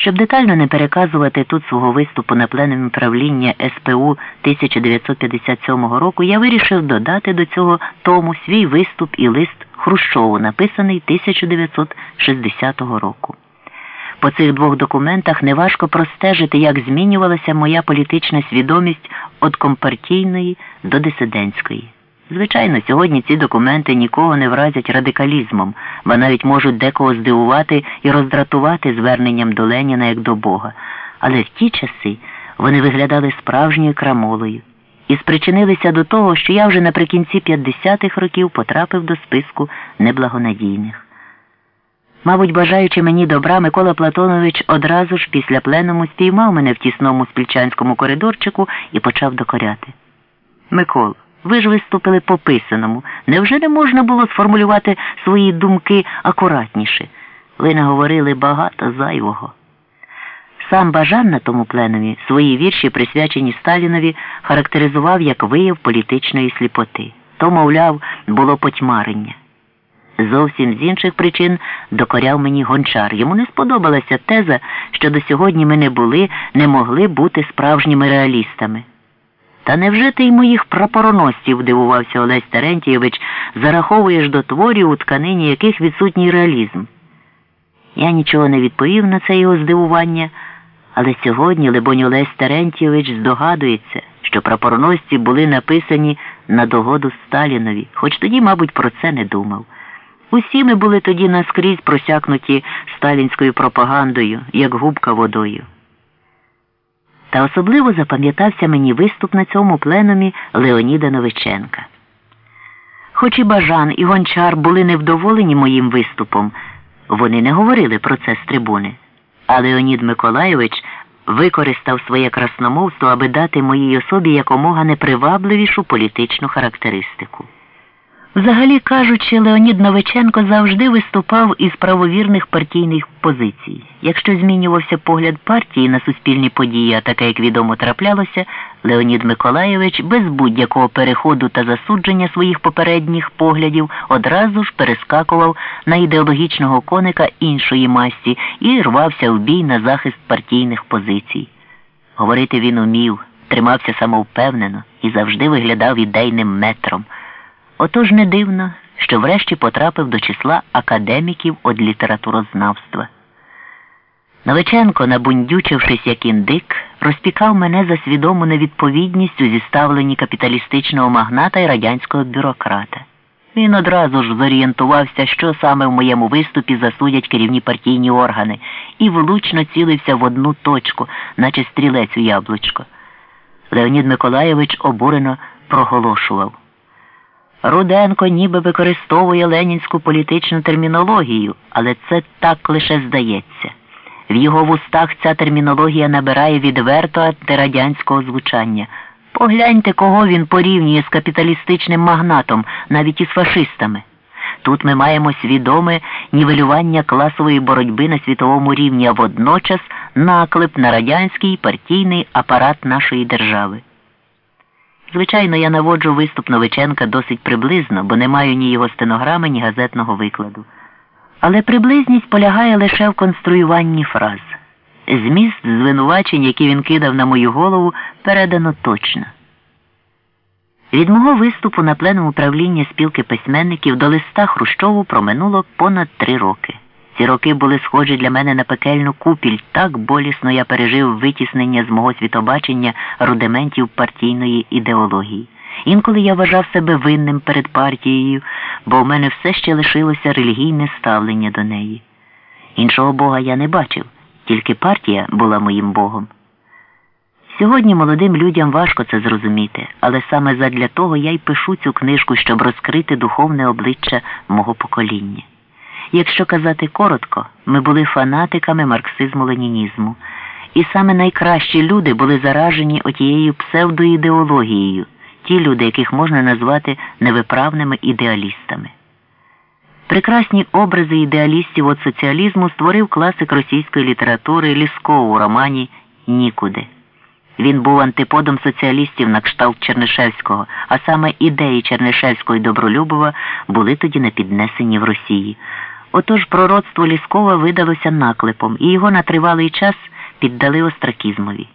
Щоб детально не переказувати тут свого виступу на пленумі правління СПУ 1957 року, я вирішив додати до цього тому свій виступ і лист Хрущову, написаний 1960 року. По цих двох документах неважко простежити, як змінювалася моя політична свідомість від компартійної до дисидентської. Звичайно, сьогодні ці документи нікого не вразять радикалізмом, бо навіть можуть декого здивувати і роздратувати зверненням до Леніна як до Бога. Але в ті часи вони виглядали справжньою крамолою і спричинилися до того, що я вже наприкінці 50-х років потрапив до списку неблагонадійних. Мабуть, бажаючи мені добра, Микола Платонович одразу ж після пленуму спіймав мене в тісному спільчанському коридорчику і почав докоряти. Микола. Ви ж виступили по писаному. Невже не можна було сформулювати свої думки акуратніше? Ви наговорили багато зайвого. Сам Бажан на тому пленумі свої вірші, присвячені Сталінові, характеризував як вияв політичної сліпоти. То, мовляв, було потьмарення. Зовсім з інших причин докоряв мені гончар. Йому не сподобалася теза, що до сьогодні ми не були, не могли бути справжніми реалістами. Та невже ти й моїх прапороносців, дивувався Олесь Терентійович, зараховуєш до творів, у тканині яких відсутній реалізм? Я нічого не відповів на це його здивування, але сьогодні, либонь, Олесь Терентійович здогадується, що прапороносці були написані на догоду Сталінові, хоч тоді, мабуть, про це не думав. Усі ми були тоді наскрізь просякнуті сталінською пропагандою, як губка водою. Та особливо запам'ятався мені виступ на цьому пленумі Леоніда Новиченка. Хоч і Бажан, і Гончар були невдоволені моїм виступом, вони не говорили про це з трибуни. А Леонід Миколайович використав своє красномовство, аби дати моїй особі якомога непривабливішу політичну характеристику. Взагалі кажучи, Леонід Новиченко завжди виступав із правовірних партійних позицій. Якщо змінювався погляд партії на суспільні події, а таке, як відомо, траплялося, Леонід Миколаєвич без будь-якого переходу та засудження своїх попередніх поглядів одразу ж перескакував на ідеологічного коника іншої масті і рвався в бій на захист партійних позицій. Говорити він умів, тримався самовпевнено і завжди виглядав ідейним метром. Отож не дивно, що врешті потрапив до числа академіків од літературознавства. Новиченко, набундючившись як індик, розпікав мене за свідому невідповідність у зіставленні капіталістичного магната і радянського бюрократа. Він одразу ж зорієнтувався, що саме в моєму виступі засудять керівні партійні органи, і влучно цілився в одну точку, наче стрілець у яблучко. Леонід Миколаєвич обурено проголошував. Руденко ніби використовує ленінську політичну термінологію, але це так лише здається. В його вустах ця термінологія набирає відверто антирадянського звучання. Погляньте, кого він порівнює з капіталістичним магнатом, навіть із фашистами. Тут ми маємо свідоме нівелювання класової боротьби на світовому рівні, а водночас наклеп на радянський партійний апарат нашої держави. Звичайно, я наводжу виступ Новиченка досить приблизно, бо не маю ні його стенограми, ні газетного викладу. Але приблизність полягає лише в конструюванні фраз. Зміст звинувачень, які він кидав на мою голову, передано точно. Від мого виступу на пленум управління спілки письменників до листа Хрущову проминуло понад три роки. Ці роки були схожі для мене на пекельну купіль, так болісно я пережив витіснення з мого світобачення рудиментів партійної ідеології. Інколи я вважав себе винним перед партією, бо в мене все ще лишилося релігійне ставлення до неї. Іншого Бога я не бачив, тільки партія була моїм Богом. Сьогодні молодим людям важко це зрозуміти, але саме задля того я й пишу цю книжку, щоб розкрити духовне обличчя мого покоління. Якщо казати коротко, ми були фанатиками марксизму-ленінізму, і саме найкращі люди були заражені отією псевдоідеологією, ті люди, яких можна назвати невиправними ідеалістами. Прекрасні образи ідеалістів від соціалізму створив класик російської літератури Лісков у романі Нікуди. Він був антиподом соціалістів на кшталт Чернишевського, а саме ідеї Чернишевського і Добролюбова були тоді не піднесені в Росії. Отож пророцтво Ліскова видалося наклепом, і його на тривалий час піддали остракізмові.